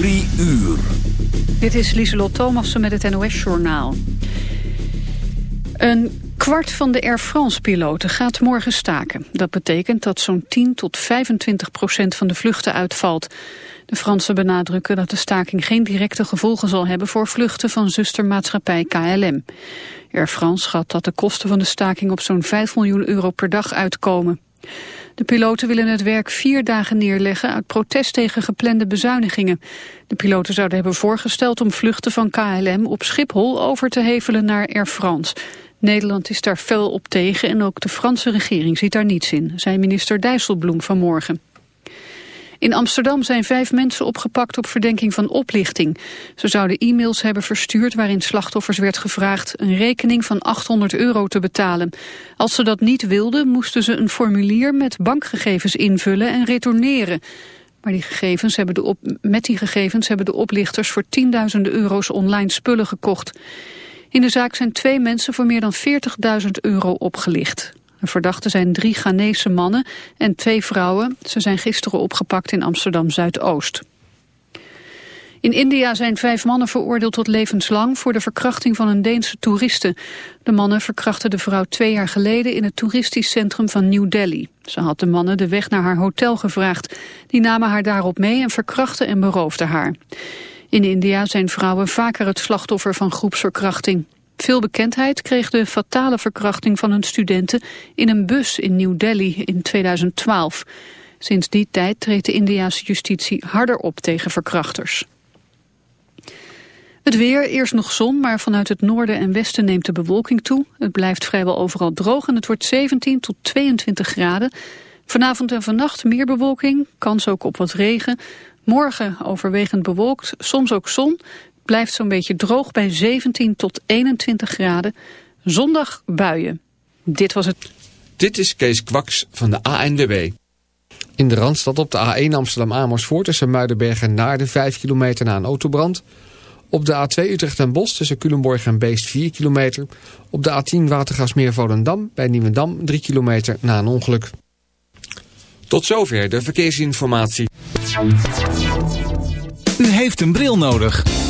Uur. Dit is Lieselot Thomassen met het NOS-journaal. Een kwart van de Air France-piloten gaat morgen staken. Dat betekent dat zo'n 10 tot 25 procent van de vluchten uitvalt. De Fransen benadrukken dat de staking geen directe gevolgen zal hebben... voor vluchten van zustermaatschappij KLM. Air France schat dat de kosten van de staking op zo'n 5 miljoen euro per dag uitkomen. De piloten willen het werk vier dagen neerleggen uit protest tegen geplande bezuinigingen. De piloten zouden hebben voorgesteld om vluchten van KLM op Schiphol over te hevelen naar Air France. Nederland is daar fel op tegen en ook de Franse regering ziet daar niets in, zei minister Dijsselbloem vanmorgen. In Amsterdam zijn vijf mensen opgepakt op verdenking van oplichting. Ze zouden e-mails hebben verstuurd waarin slachtoffers werd gevraagd een rekening van 800 euro te betalen. Als ze dat niet wilden, moesten ze een formulier met bankgegevens invullen en retourneren. Maar die gegevens hebben de met die gegevens hebben de oplichters voor tienduizenden euro's online spullen gekocht. In de zaak zijn twee mensen voor meer dan 40.000 euro opgelicht. De verdachten zijn drie Ghanese mannen en twee vrouwen. Ze zijn gisteren opgepakt in Amsterdam-Zuidoost. In India zijn vijf mannen veroordeeld tot levenslang voor de verkrachting van een Deense toeriste. De mannen verkrachten de vrouw twee jaar geleden in het toeristisch centrum van New Delhi. Ze had de mannen de weg naar haar hotel gevraagd. Die namen haar daarop mee en verkrachten en beroofden haar. In India zijn vrouwen vaker het slachtoffer van groepsverkrachting. Veel bekendheid kreeg de fatale verkrachting van een studenten in een bus in New Delhi in 2012. Sinds die tijd treedt de Indiase justitie harder op tegen verkrachters. Het weer, eerst nog zon, maar vanuit het noorden en westen neemt de bewolking toe. Het blijft vrijwel overal droog en het wordt 17 tot 22 graden. Vanavond en vannacht meer bewolking, kans ook op wat regen. Morgen overwegend bewolkt, soms ook zon blijft zo'n beetje droog bij 17 tot 21 graden. Zondag buien. Dit was het. Dit is Kees Kwaks van de ANWB. In de Randstad op de A1 Amsterdam-Amersfoort tussen Muidenberg en Naarden 5 kilometer na een autobrand. Op de A2 Utrecht en Bos tussen Culemborg en Beest 4 kilometer. Op de A10 Watergasmeer Volendam bij Nieuwendam 3 kilometer na een ongeluk. Tot zover de verkeersinformatie. U heeft een bril nodig.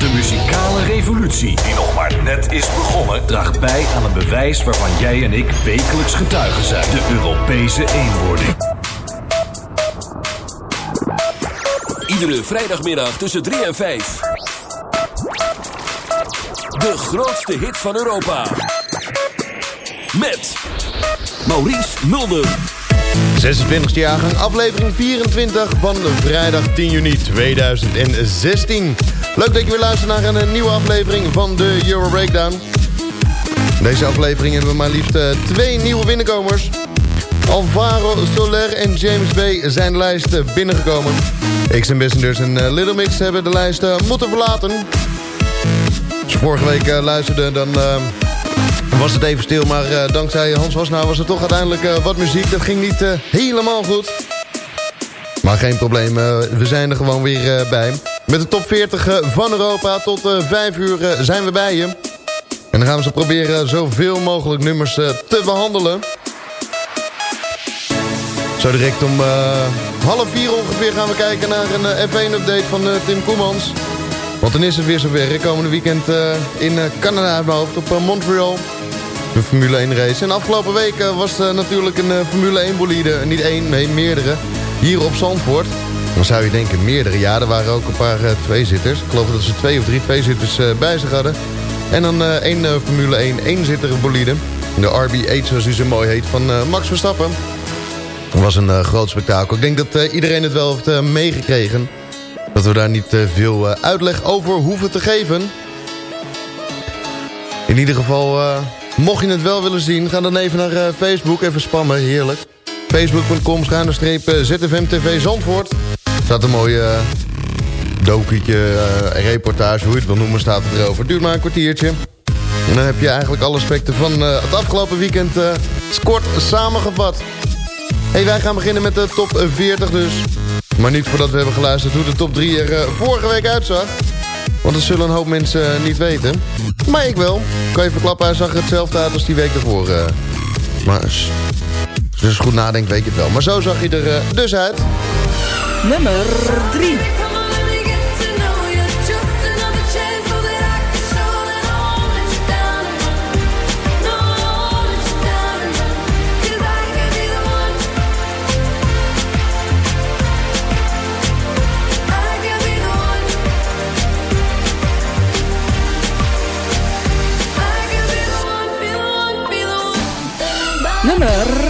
De muzikale revolutie, die nog maar net is begonnen, draagt bij aan een bewijs waarvan jij en ik wekelijks getuigen zijn: de Europese eenwording. Iedere vrijdagmiddag tussen 3 en 5. De grootste hit van Europa. Met Maurice Mulder. 26e jaargang, aflevering 24 van vrijdag 10 juni 2016. Leuk dat je weer luistert naar een nieuwe aflevering van de Euro Breakdown. Deze aflevering hebben we maar liefst eh, twee nieuwe binnenkomers. Alvaro Soler en James Bay zijn de lijst eh, binnengekomen. X Ambassadors en eh, Little Mix hebben de lijst moeten verlaten. Als je vorige week luisterde, dan was het even stil. Maar dankzij Hans Wasnaar was er toch uiteindelijk wat muziek. Dat ging niet helemaal goed. Maar geen probleem, we zijn er gewoon weer bij. Met de top 40 van Europa tot 5 uur zijn we bij je. En dan gaan we ze proberen zoveel mogelijk nummers te behandelen. Zo direct om half vier ongeveer gaan we kijken naar een F1-update van Tim Koemans. Want dan is het weer zover. Komende weekend in Canada uit mijn hoofd op Montreal. De Formule 1 race. En afgelopen week was natuurlijk een Formule 1 bolide. Niet één, nee meerdere. Hier op Zandvoort. Dan zou je denken meerdere. Ja, er waren ook een paar uh, tweezitters. Ik geloof dat ze twee of drie tweezitters uh, bij zich hadden. En dan uh, één Formule 1 eenzitter bolide. De RB8 zoals die zo mooi heet van Max Verstappen. Dat was een groot spektakel. Ik denk dat iedereen het wel heeft meegekregen. Dat we daar niet veel uitleg over hoeven te geven. In ieder geval, mocht je het wel willen zien... ga dan even naar Facebook, even spammen, heerlijk. Facebook.com, schuine streep, ZFM TV Zandvoort staat een mooie uh, dokietje, uh, reportage, hoe je het wil noemen, staat er erover. Duurt maar een kwartiertje. En dan heb je eigenlijk alle aspecten van het afgelopen weekend kort samengevat. Hey, wij gaan beginnen met de top 40 dus. Maar niet voordat we hebben geluisterd hoe de top 3 er vorige week uitzag. Want dat zullen een hoop mensen niet weten. Maar ik wel. Kan je verklappen, hij zag hetzelfde uit als die week ervoor. maar dus goed nadenkt, weet je het wel. Maar zo zag hij er dus uit nummer 3. Nummer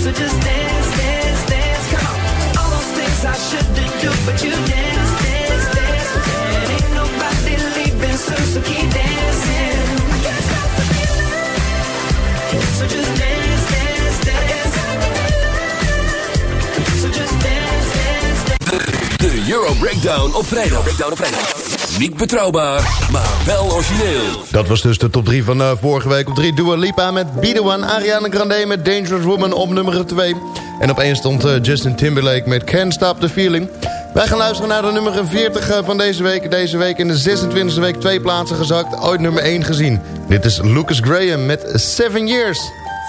So just dance, dance, dance, come on. All those things I shouldn't do, but you dance, dance, dance. And ain't nobody leaving so keep dancing. Can't stop the feeling. So just dance, dance, dance. So just dance, dance, dance. Euro Breakdown op vrijdag. Breakdown op vrijdag. Niet betrouwbaar, maar wel origineel. Dat was dus de top 3 van uh, vorige week. Op 3 Dua Lipa met Be The One. Ariana Grande met Dangerous Woman op nummer 2. En op 1 stond uh, Justin Timberlake met Can't Stop The Feeling. Wij gaan luisteren naar de nummer 40 uh, van deze week. Deze week in de 26e week twee plaatsen gezakt. Ooit nummer 1 gezien. Dit is Lucas Graham met 7 Years.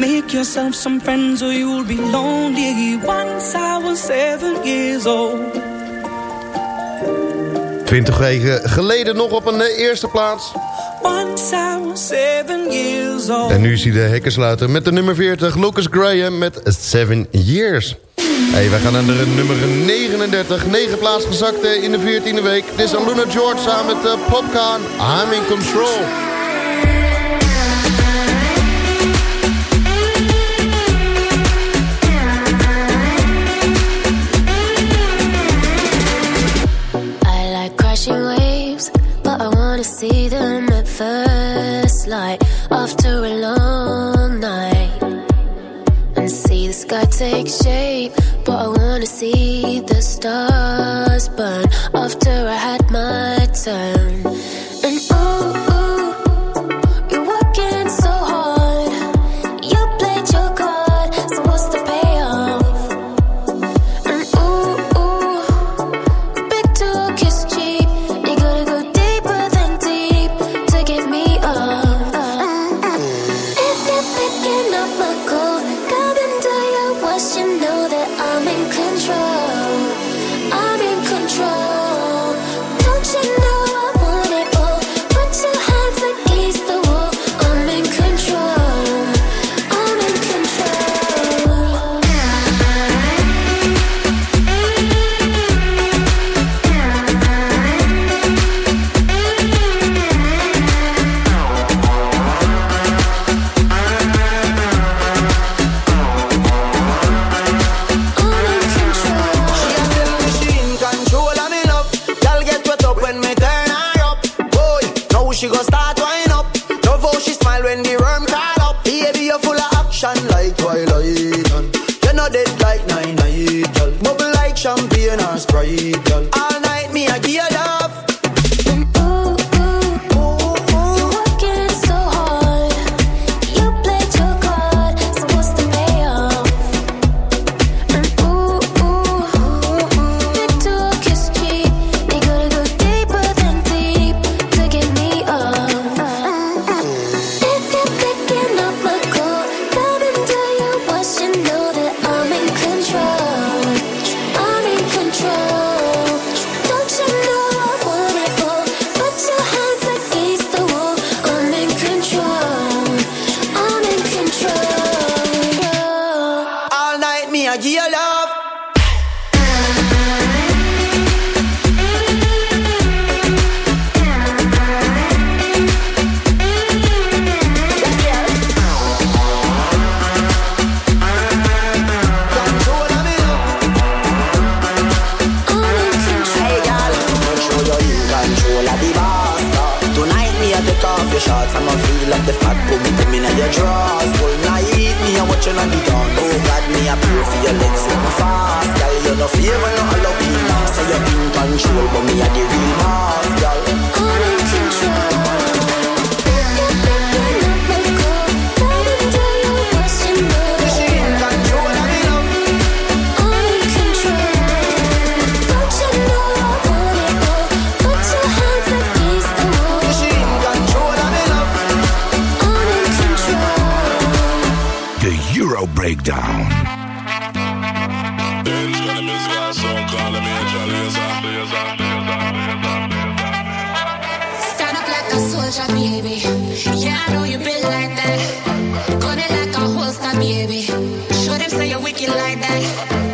Make yourself some friends or you'll be lonely. Once I was seven years old. 20 weken geleden nog op een eh, eerste plaats. Once I was seven years old. En nu zie je de hekken sluiten met de nummer 40, Lucas Graham met 7 Years. Hey, wij gaan naar de nummer 39. 9 plaats gezakt eh, in de 14e week. Dit is Luna George samen met uh, Popcorn. I'm in control. Take shape, but I wanna see the stars burn after I had my turn. wicked like that.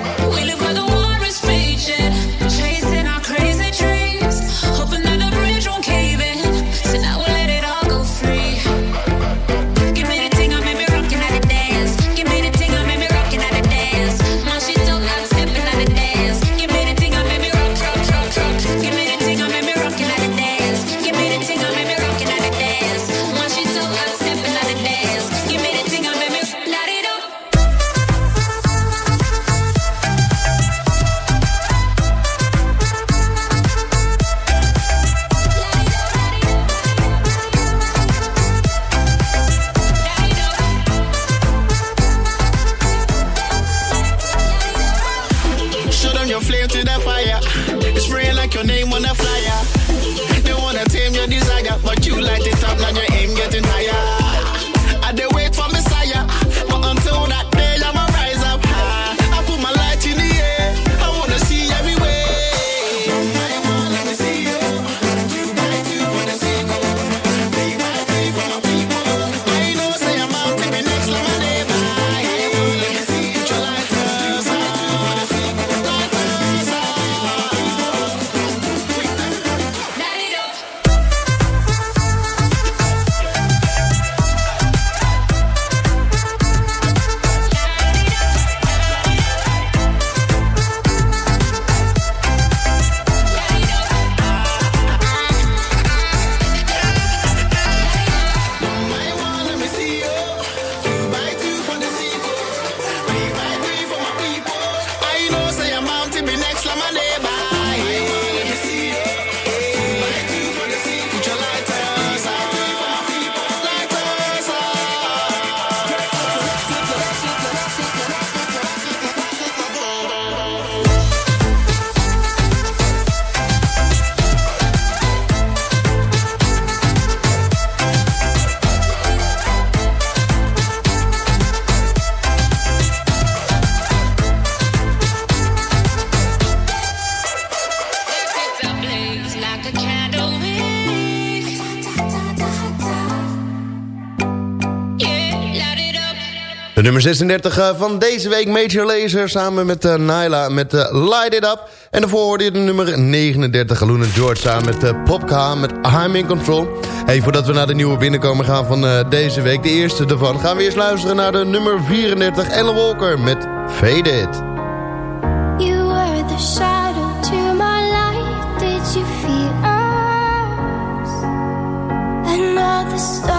nummer 36 eh, van deze week, Major Laser samen met eh, Naila met eh, Light It Up. En daarvoor hoorde je de nummer 39, Luna George, samen met Popka met I'm In Control. Hey, voordat we naar de nieuwe binnenkomen gaan van deze week, de eerste ervan, gaan we eerst luisteren naar de nummer 34, Ellen Walker met Fade It. You were the shadow to my light, did you feel? Another star.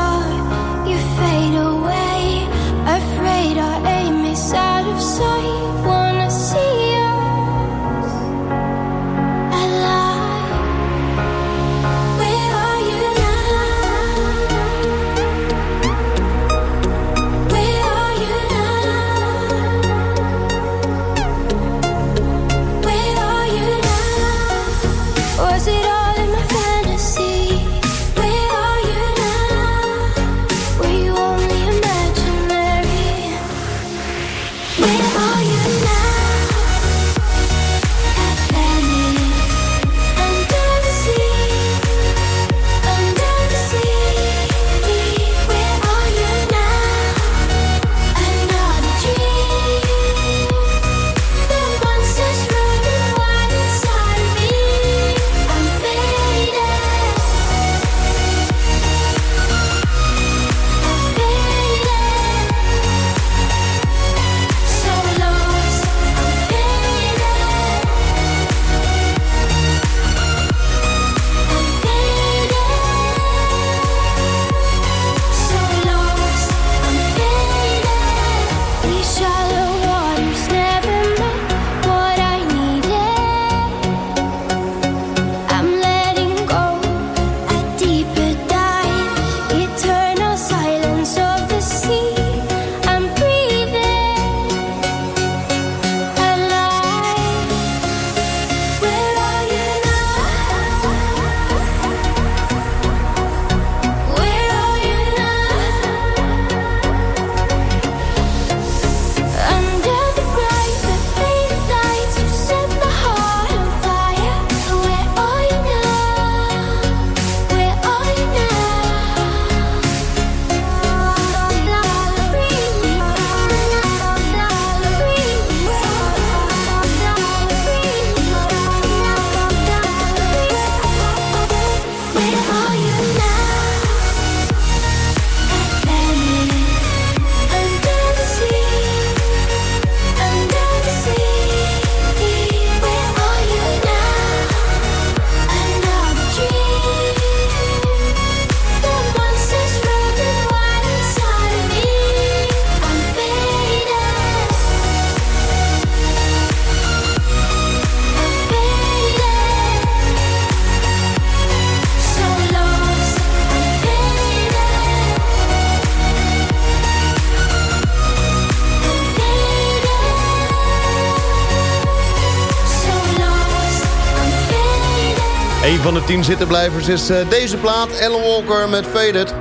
Een van de tien zittenblijvers is uh, deze plaat. Ellen Walker met Faded.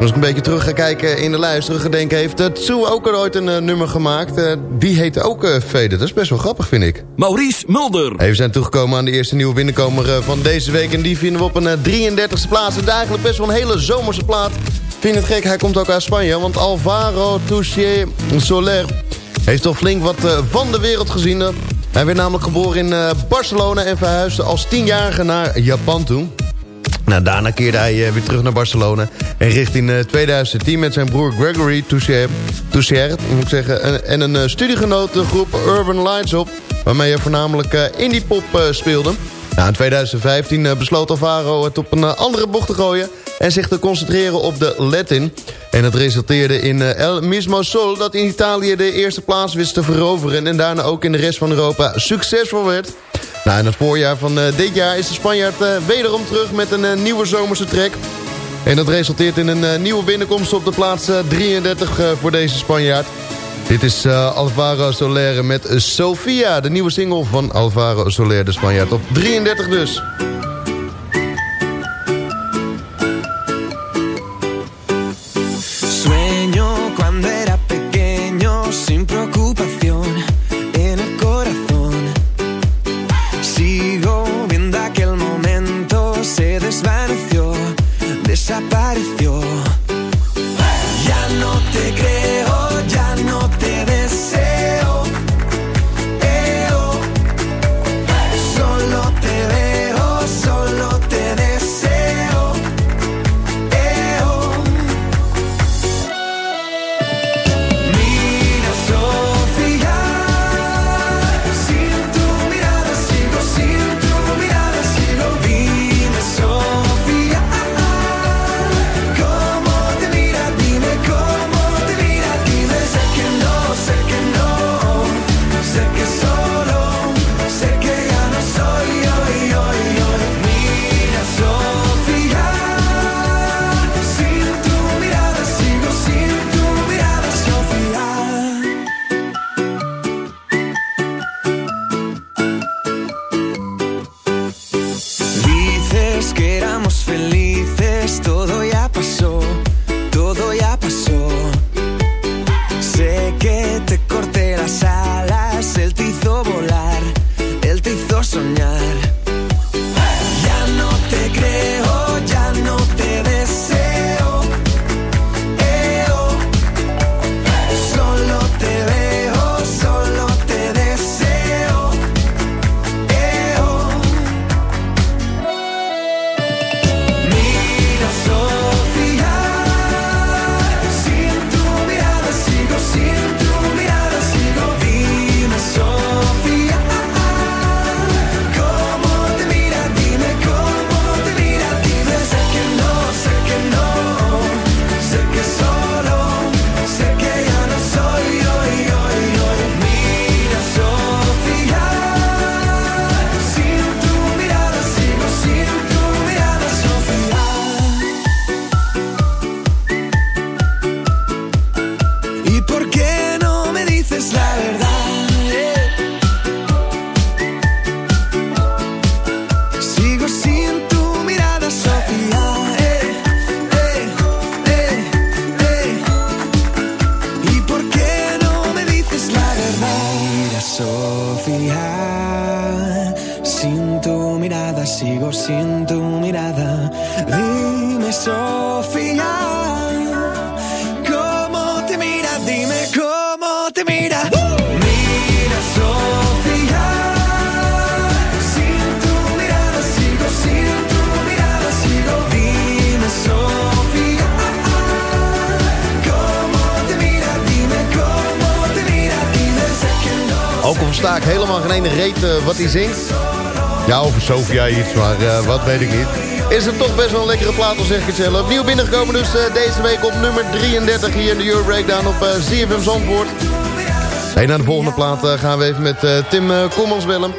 Als ik een beetje terug ga kijken in de lijst, teruggedenken... heeft uh, Tsu ook er ooit een uh, nummer gemaakt. Uh, die heette ook uh, Faded. Dat is best wel grappig, vind ik. Maurice Mulder. Hey, we zijn toegekomen aan de eerste nieuwe binnenkomer van deze week. En die vinden we op een 33e plaats. Het is eigenlijk best wel een hele zomerse plaat. Vind het gek, hij komt ook uit Spanje. Want Alvaro Touché Soler heeft toch flink wat van de wereld gezien... Hij werd namelijk geboren in uh, Barcelona en verhuisde als tienjarige naar Japan toe. Nou, daarna keerde hij uh, weer terug naar Barcelona en richt in uh, 2010 met zijn broer Gregory Toucher, moet ik zeggen, en, en een studiegenotengroep Urban Lights op, waarmee hij voornamelijk indie pop speelde. Nou, in 2015 besloot Alvaro het op een andere bocht te gooien en zich te concentreren op de Latin. En dat resulteerde in uh, El Mismo Sol... dat in Italië de eerste plaats wist te veroveren... en daarna ook in de rest van Europa succesvol werd. Nou, in het voorjaar van dit jaar is de Spanjaard wederom terug... met een nieuwe zomerse trek. En dat resulteert in een nieuwe binnenkomst op de plaats 33 voor deze Spanjaard. Dit is Alvaro Soler met Sofia, de nieuwe single van Alvaro Soler, de Spanjaard. Op 33 dus. Wat hij zingt. Ja, over Sofia iets, maar uh, wat weet ik niet. Is het toch best wel een lekkere plaat, al zeg ik het zelf. Nieuw binnengekomen dus uh, deze week op nummer 33 hier in de Euro Breakdown op uh, ZFM Zandvoort. Hey, naar de volgende plaat gaan we even met Tim Kommans bellen.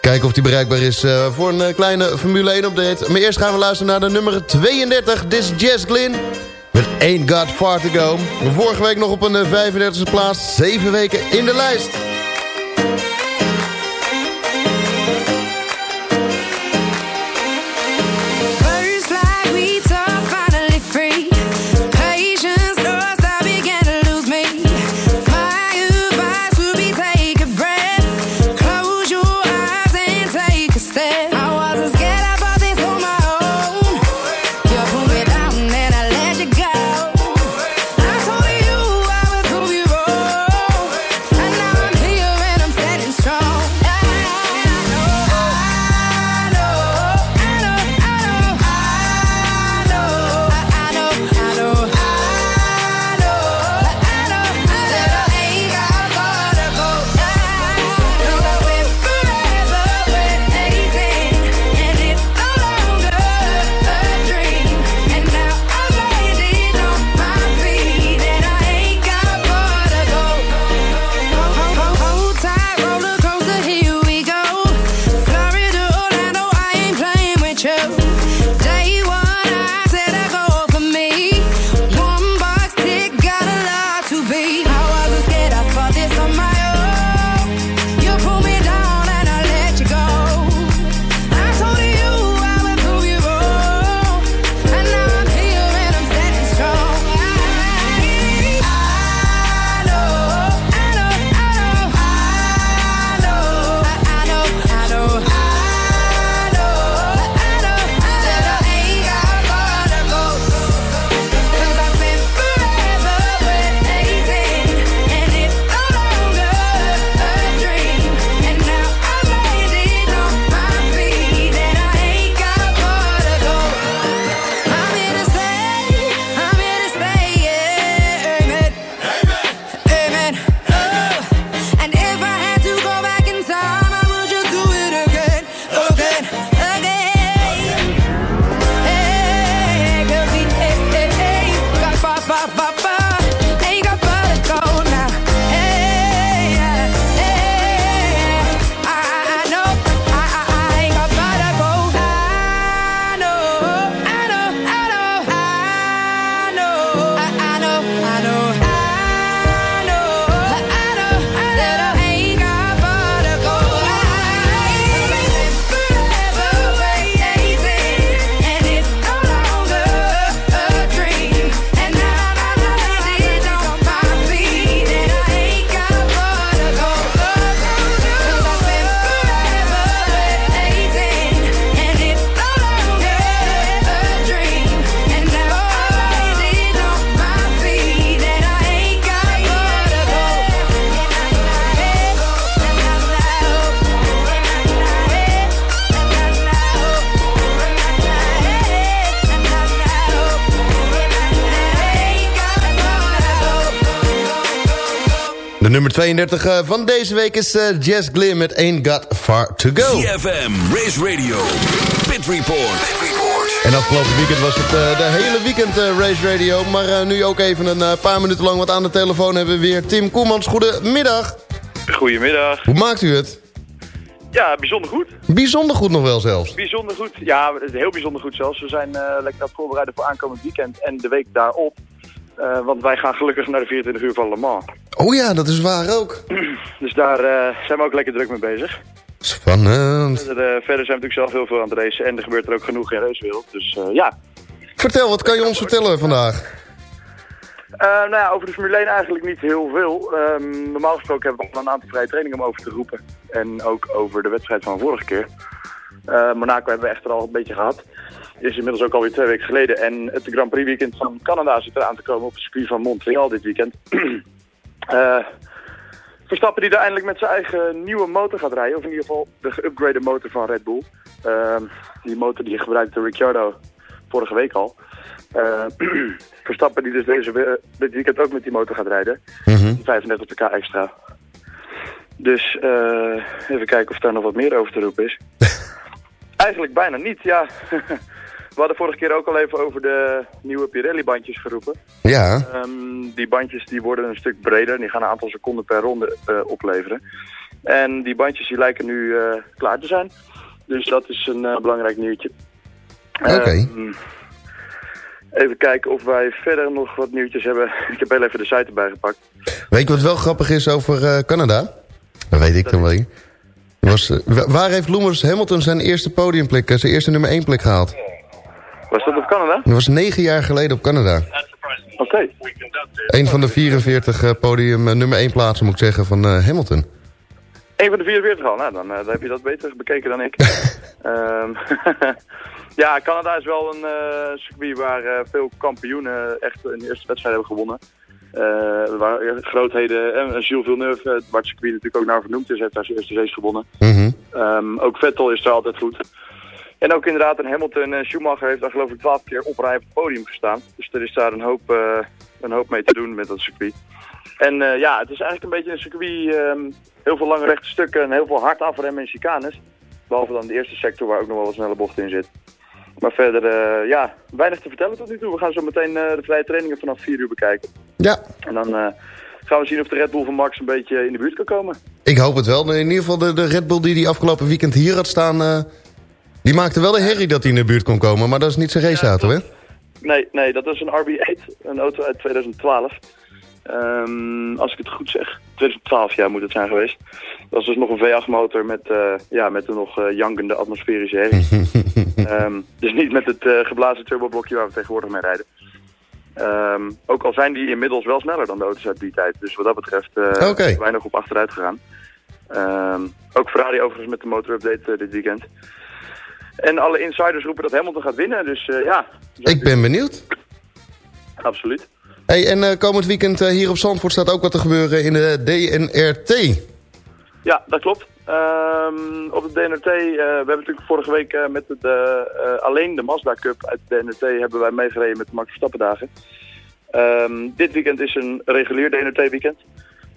Kijken of die bereikbaar is voor een kleine Formule 1 update. Maar eerst gaan we luisteren naar de nummer 32. This is Jess Glynn. Met Ain't Got Far To Go. Vorige week nog op een 35e plaats. 7 weken in de lijst. 32 uh, van deze week is uh, Jess Glynn met Ain't Got Far To Go. CFM, Race Radio, Pit Report. Pit Report. En afgelopen weekend was het uh, de hele weekend Race Radio. Maar nu ook even een paar minuten lang wat aan de telefoon hebben we weer Tim Koemans. Goedemiddag. Goedemiddag. Hoe maakt u het? Ja, bijzonder goed. Bijzonder goed nog wel zelfs. Bijzonder goed. Ja, heel bijzonder goed zelfs. We zijn uh, lekker aan het voorbereiden voor aankomend weekend en de week daarop. Uh, want wij gaan gelukkig naar de 24 uur van Le Mans. Oh ja, dat is waar ook. dus daar uh, zijn we ook lekker druk mee bezig. Spannend. Verder, verder zijn we natuurlijk zelf heel veel aan het racen en er gebeurt er ook genoeg in racewereld. Dus ja. Vertel, wat kan je ons vertellen vandaag? Uh, nou ja, over de Formule 1 eigenlijk niet heel veel. Um, normaal gesproken hebben we al een aantal vrije trainingen om over te roepen. En ook over de wedstrijd van vorige keer. Uh, Monaco hebben we echter al een beetje gehad. Is inmiddels ook alweer twee weken geleden. En het Grand Prix weekend van Canada zit eraan te komen op het circuit van Montreal dit weekend. uh, Verstappen die er eindelijk met zijn eigen nieuwe motor gaat rijden. Of in ieder geval de geüpgrade motor van Red Bull. Ehm, die motor die gebruikte Ricciardo vorige week al. Uh, Verstappen die dus deze, dit weekend ook met die motor gaat rijden. Mm -hmm. 35 pk extra. Dus uh, even kijken of daar nog wat meer over te roepen is. Eigenlijk bijna niet, ja. We hadden vorige keer ook al even over de nieuwe Pirelli-bandjes geroepen. Ja. Um, die bandjes die worden een stuk breder en die gaan een aantal seconden per ronde uh, opleveren. En die bandjes die lijken nu uh, klaar te zijn. Dus dat is een uh, belangrijk nieuwtje. Oké. Okay. Um, even kijken of wij verder nog wat nieuwtjes hebben. Ik heb heel even de site erbij gepakt. Weet je wat wel grappig is over Canada? Dat weet ik dan wel. Was, waar heeft Lewis Hamilton zijn eerste podiumplek, zijn eerste nummer 1 plek gehaald? Was dat op Canada? Dat was negen jaar geleden op Canada. Oké. Okay. Een van de 44 uh, podium uh, nummer 1 plaatsen, moet ik zeggen, van uh, Hamilton. Een van de 44 al? Nou, dan, dan, heb je dat beter bekeken dan ik. um, ja, Canada is wel een circuit waar veel kampioenen echt een eerste wedstrijd hebben gewonnen. Uh, waar grootheden, en Gilles Villeneuve, waar het circuit natuurlijk ook naar vernoemd is, heeft daar zijn eerste race gewonnen. Mm -hmm. um, ook Vettel is er altijd goed. En ook inderdaad een Hamilton en Schumacher heeft daar geloof ik twaalf keer op rij op het podium gestaan. Dus er is daar een hoop, uh, een hoop mee te doen met dat circuit. En uh, ja, het is eigenlijk een beetje een circuit, um, heel veel lange rechte stukken en heel veel hard afremmen en chicanes. Behalve dan de eerste sector waar ook nog wel wat snelle bochten in zit. Maar verder, uh, ja, weinig te vertellen tot nu toe. We gaan zo meteen de vrije trainingen vanaf 4 uur bekijken. Ja. En dan gaan we zien of de Red Bull van Max een beetje in de buurt kan komen. Ik hoop het wel. In ieder geval de, de Red Bull die die afgelopen weekend hier had staan... die maakte wel de herrie dat hij in de buurt kon komen. Maar dat is niet zijn raceauto, ja, hè? Nee, nee, dat is een RB8. Een auto uit 2012. Um, als ik het goed zeg. 2012 jaar moet het zijn geweest. Dat is dus nog een V8-motor met, uh, ja, met een nog uh, jankende atmosferische herrie. um, dus niet met het uh, geblazen turboblokje waar we tegenwoordig mee rijden. Um, ook al zijn die inmiddels wel sneller dan de auto's uit die tijd. Dus wat dat betreft uh, okay. weinig op achteruit gegaan. ook Ferrari overigens met de motorupdate dit weekend. En alle insiders roepen dat Hamilton gaat winnen. Dus ja. Ik ben benieuwd. Absoluut. Hey, en uh, komend weekend uh, hier op Zandvoort staat ook wat te gebeuren in de DNRT. Ja, dat klopt. Um, op de DNRT, we hebben natuurlijk vorige week met de, alleen de Mazda Cup uit de DNRT hebben wij meegereden met de Max Verstappen dagen. Um, dit weekend is een regulier DNRT weekend.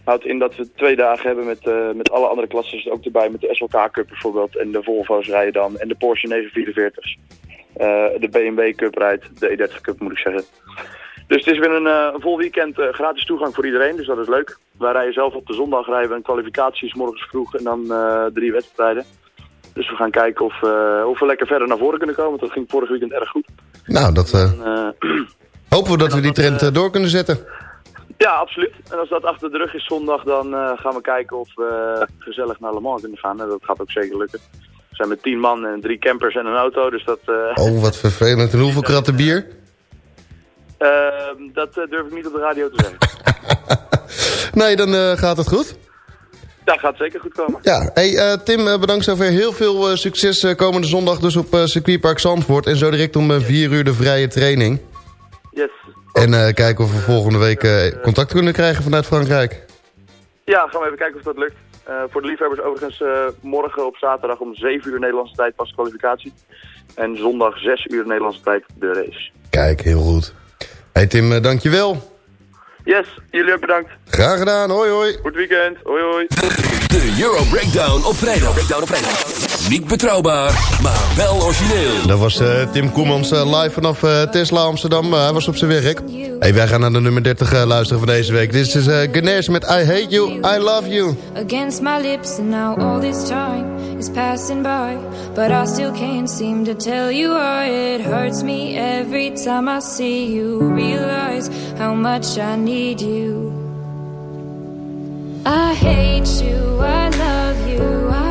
Houdt in dat we twee dagen hebben met, met alle andere klassen ook erbij. Met de SLK Cup bijvoorbeeld en de Volvo's rijden dan. En de Porsche 944's. de BMW Cup rijdt, de E30 Cup moet ik zeggen. Dus het is weer een, uh, een vol weekend gratis toegang voor iedereen, dus dat is leuk. Wij rijden zelf op de zondag rijden een kwalificaties morgens vroeg en dan drie wedstrijden. Dus we gaan kijken of, of we lekker verder naar voren kunnen komen. Dat ging vorig weekend erg goed. Nou, dat en, hopen we dat we die trend door kunnen zetten. Ja, absoluut. En als dat achter de rug is zondag, dan gaan we kijken of we gezellig naar Le Mans kunnen gaan. En dat gaat ook zeker lukken. We zijn met tien man en drie campers en een auto, dus dat... oh, wat vervelend. En hoeveel kratten bier? Uh, dat uh, durf ik niet op de radio te zeggen. nee, dan gaat het goed. Dat gaat zeker goed komen. Ja, hey, Tim, bedankt zover. Heel veel succes komende zondag dus op circuitpark Zandvoort. En zo direct om 4 uur de vrije training. Yes. En kijken of we volgende week contact kunnen krijgen vanuit Frankrijk. Ja, gaan we even kijken of dat lukt. voor de liefhebbers overigens morgen op zaterdag om 7 uur Nederlandse tijd pas kwalificatie. En zondag 6 uur Nederlandse tijd de race. Kijk, heel goed. Hey Tim, dankjewel. Yes, jullie ook bedankt. Graag gedaan, hoi hoi. Goed weekend, hoi hoi. De Euro Breakdown op vrijdag. Breakdown op vrijdag. Niet betrouwbaar, maar wel origineel. Dat was eh, Tim Koemans eh, live vanaf eh, Tesla Amsterdam. hij was op zijn werk. Hey, wij gaan naar de nummer 30 luisteren van deze week. Dit is Ganesh met I Hate You, I Love You. Against my lips and now all this time is passing by. But I still can't seem to tell you why it hurts me every time I see you. Realize how much I need you. I hate you, I love you, I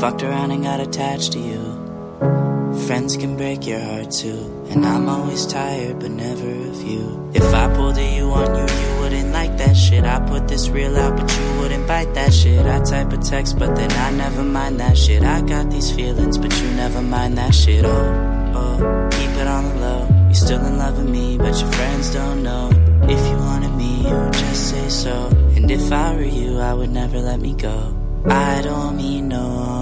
Fucked around and got attached to you. Friends can break your heart too. And I'm always tired, but never of you. If I pulled a you on you, you wouldn't like that shit. I put this real out, but you wouldn't bite that shit. I type a text, but then I never mind that shit. I got these feelings, but you never mind that shit. Oh oh, keep it on the low. You're still in love with me, but your friends don't know. If you wanted me, you would just say so. And if I were you, I would never let me go. I don't mean no harm,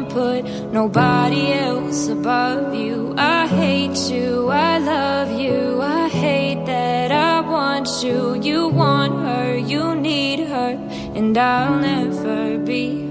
can't put nobody else above you. I hate you, I love you, I hate that I want you. You want her, you need her, and I'll never be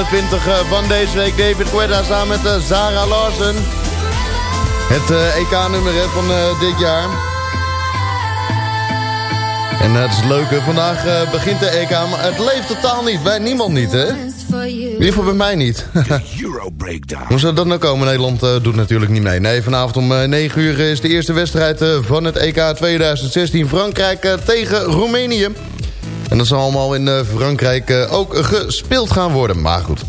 29 eh, van deze week. David Guetta samen met Zara Larsen. Het uh, EK-nummer van dit jaar. En het is het leuke, vandaag begint de EK, maar het leeft totaal niet. Bij niemand niet, hè? In ieder geval bij mij niet. Hoe zou dat nou komen? Nederland doet natuurlijk niet mee. Nee, vanavond om 9 uur is de eerste wedstrijd van het EK 2016. Frankrijk tegen Roemenië. En dat zal allemaal in eh, Frankrijk eh, ook gespeeld gaan worden. Maar goed,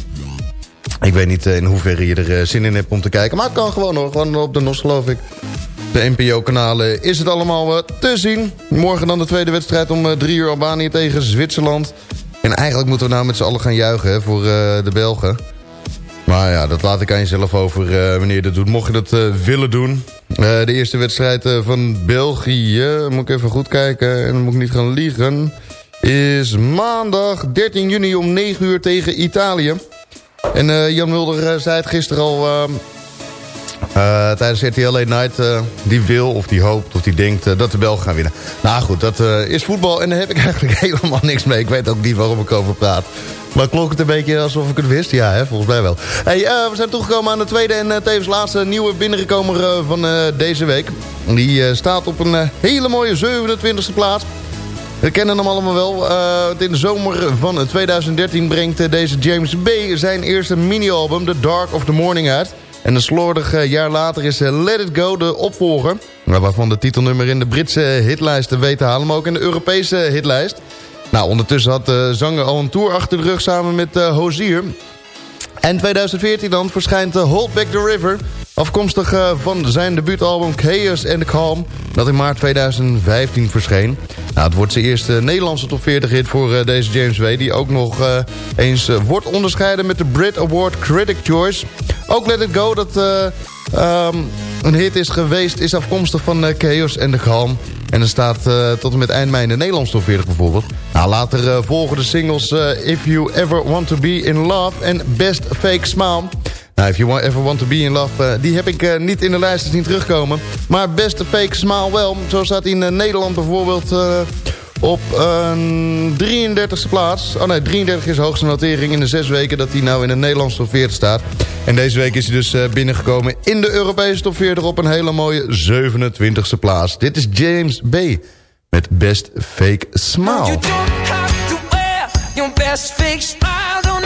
ik weet niet eh, in hoeverre je er zin in hebt om te kijken. Maar het kan gewoon hoor, gewoon op de NOS geloof ik. De NPO-kanalen is het allemaal te zien. Morgen dan de tweede wedstrijd om drie uur Albanië tegen Zwitserland. En eigenlijk moeten we nou met z'n allen gaan juichen voor de Belgen. Maar ja, dat laat ik aan jezelf over wanneer je dat doet. Mocht je dat willen doen. de eerste wedstrijd van België. Moet ik even goed kijken. En dan moet ik niet gaan liegen is maandag 13 juni om 9 uur tegen Italië. En uh, Jan Mulder uh, zei het gisteren al uh, tijdens RTL Late Night. die wil of die hoopt of die denkt dat de Belgen gaan winnen. Nou goed, dat is voetbal en daar heb ik eigenlijk helemaal niks mee. Ik weet ook niet waarom ik over praat. Maar klonk het een beetje alsof ik het wist? Ja, hè, volgens mij wel. Hey, we zijn toegekomen aan de tweede en tevens laatste nieuwe binnengekomen van deze week. Die staat op een hele mooie 27e plaats. We kennen hem allemaal wel. Uh, in de zomer van 2013 brengt uh, deze James B. zijn eerste mini-album The Dark of the Morning uit. En een slordig uh, jaar later is Let It Go de opvolger. Waarvan de titelnummer in de Britse hitlijst weet te halen, maar ook in de Europese hitlijst. Nou, ondertussen had de zanger al een tour achter de rug samen met Hozier. En 2014 dan verschijnt Hold Back the River... Afkomstig uh, van zijn debuutalbum Chaos and Calm... dat in maart 2015 verscheen. Nou, het wordt zijn eerste Nederlandse top 40 hit voor uh, deze James Way... die ook nog eens wordt onderscheiden met de Brit Award Critic Choice. Ook Let It Go, dat um, een hit is geweest... is afkomstig van Chaos and the Calm. En er staat tot en met eind mei in de Nederlandse top 40 bijvoorbeeld. Nou, later volgen de singles If You Ever Want To Be In Love... en Best Fake Smile... Nou, If You Ever Want To Be In Love, uh, die heb ik uh, niet in de lijst zien terugkomen. Maar beste fake smile wel. Zo staat in uh, Nederland bijvoorbeeld op een 33e plaats. Oh nee, 33 is de hoogste notering in de zes weken dat hij nou in de Nederlandse top 40 staat. En deze week is hij dus binnengekomen in de Europese top 40 op een hele mooie 27e plaats. Dit is James B. met Best Fake Smile. You don't have to wear your best fake smile. Don't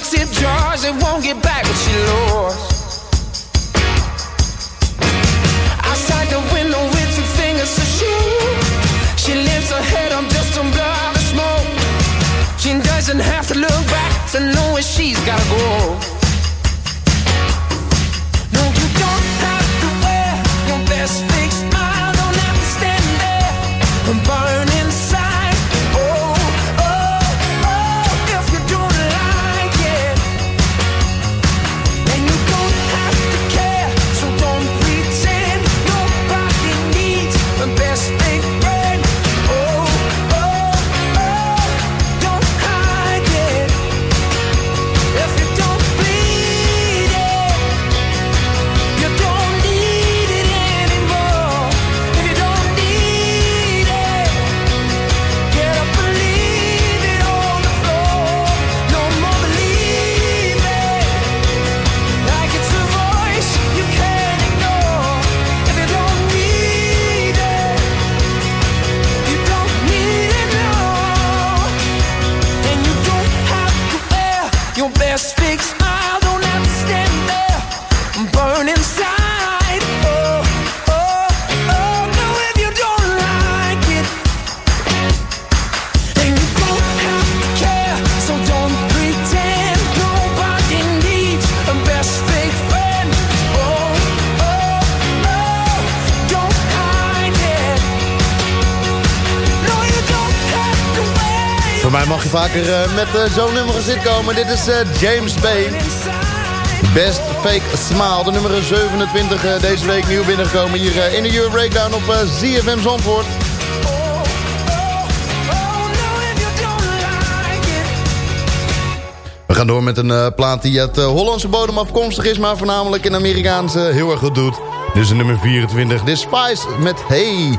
the tip jars and won't get back what she lost. Outside the window with two fingers to shoot. She lifts her head up just to blood out smoke. She doesn't have to look back to know where she's gotta go. Met eh, zo'n nummer zitten komen. Dit is eh, James Bay. Best Fake Smile. De nummer 27 eh, deze week nieuw binnengekomen hier in de Euro Breakdown op ZFM Zandvoort. We gaan door met een eh, plaat die uit eh, Hollandse bodem afkomstig is... maar voornamelijk in Amerikaanse heel erg goed doet. Dus de nummer 24, The Spice met Hey...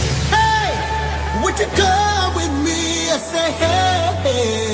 hey, would you come with me? I say, hey, hey, hey,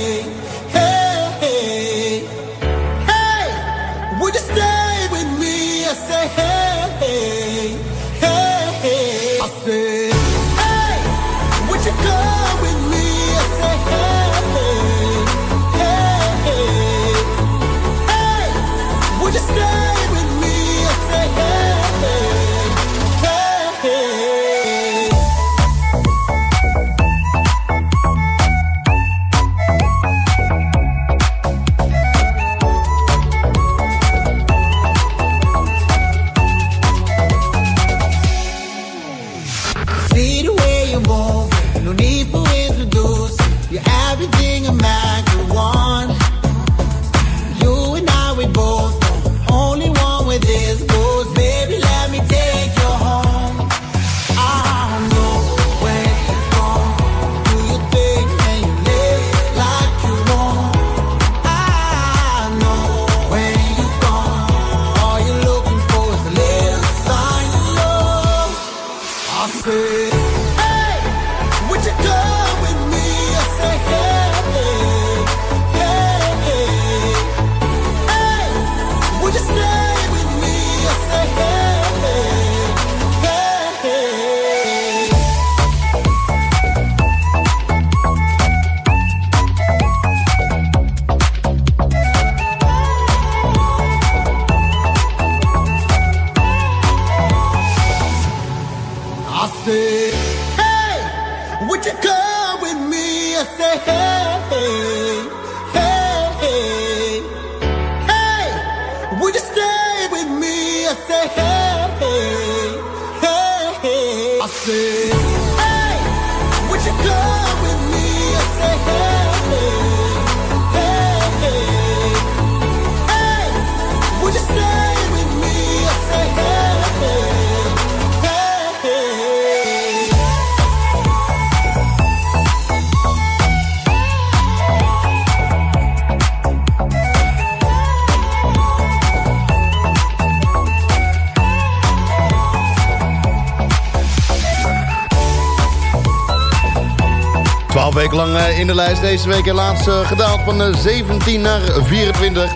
in de lijst. Deze week helaas eh, gedaald van eh, 17 naar 24.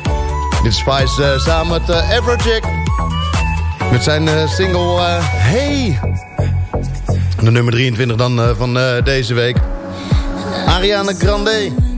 Dit is Spice eh, samen met uh, Everjack. Met zijn single Hey. De nummer 23 dan van deze week. Ariana Grande.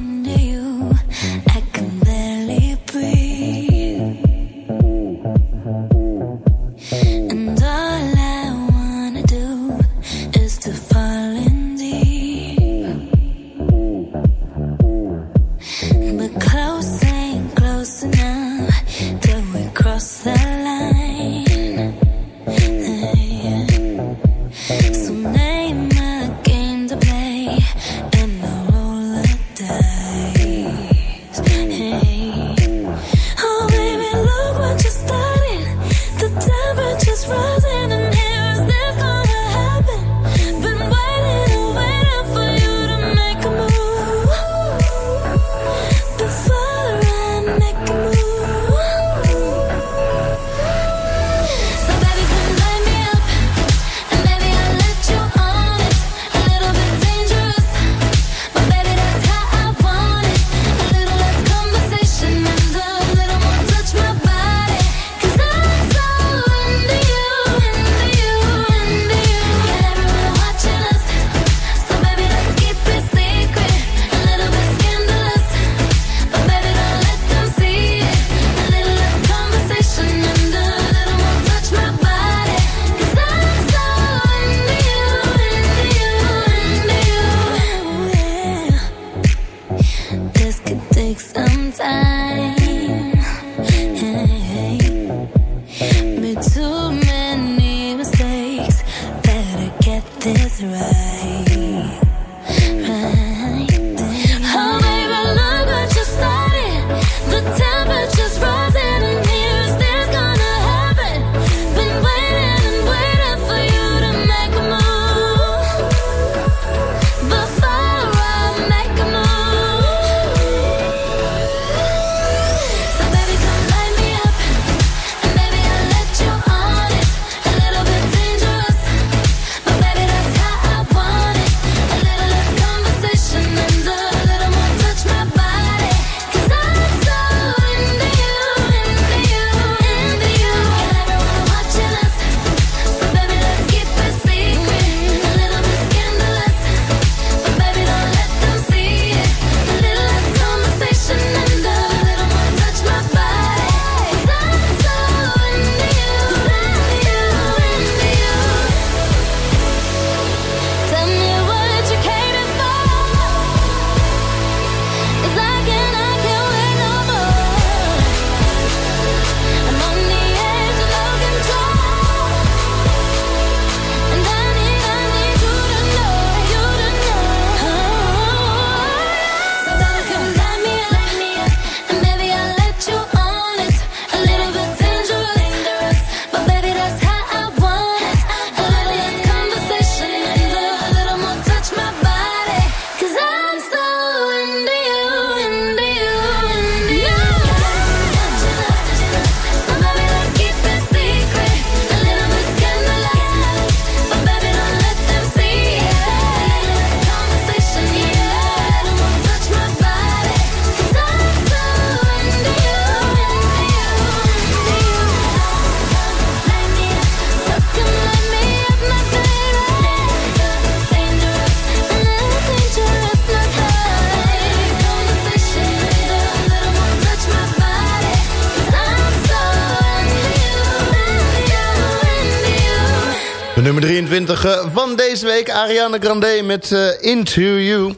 Nummer 23 eh, van deze week. Ariana Grande met uh, Into You.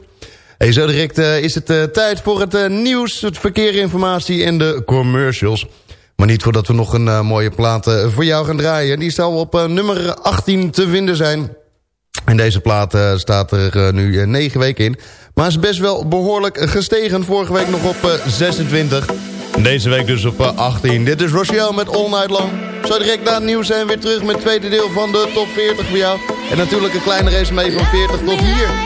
Hey, zo direct uh, is het tijd voor het nieuws, het verkeerinformatie en de commercials. Maar niet voordat we nog een mooie plaat voor jou gaan draaien. Die zal op nummer 18 te vinden zijn. En deze plaat staat er nu 9 weken in. Maar is best wel behoorlijk gestegen. Vorige week nog op 26. Deze week dus op 18. Dit is Rochelle met All Night Long. Zo direct na het nieuws zijn we weer terug met het tweede deel van de top 40 voor jou. En natuurlijk een kleine mee van 40 tot hier.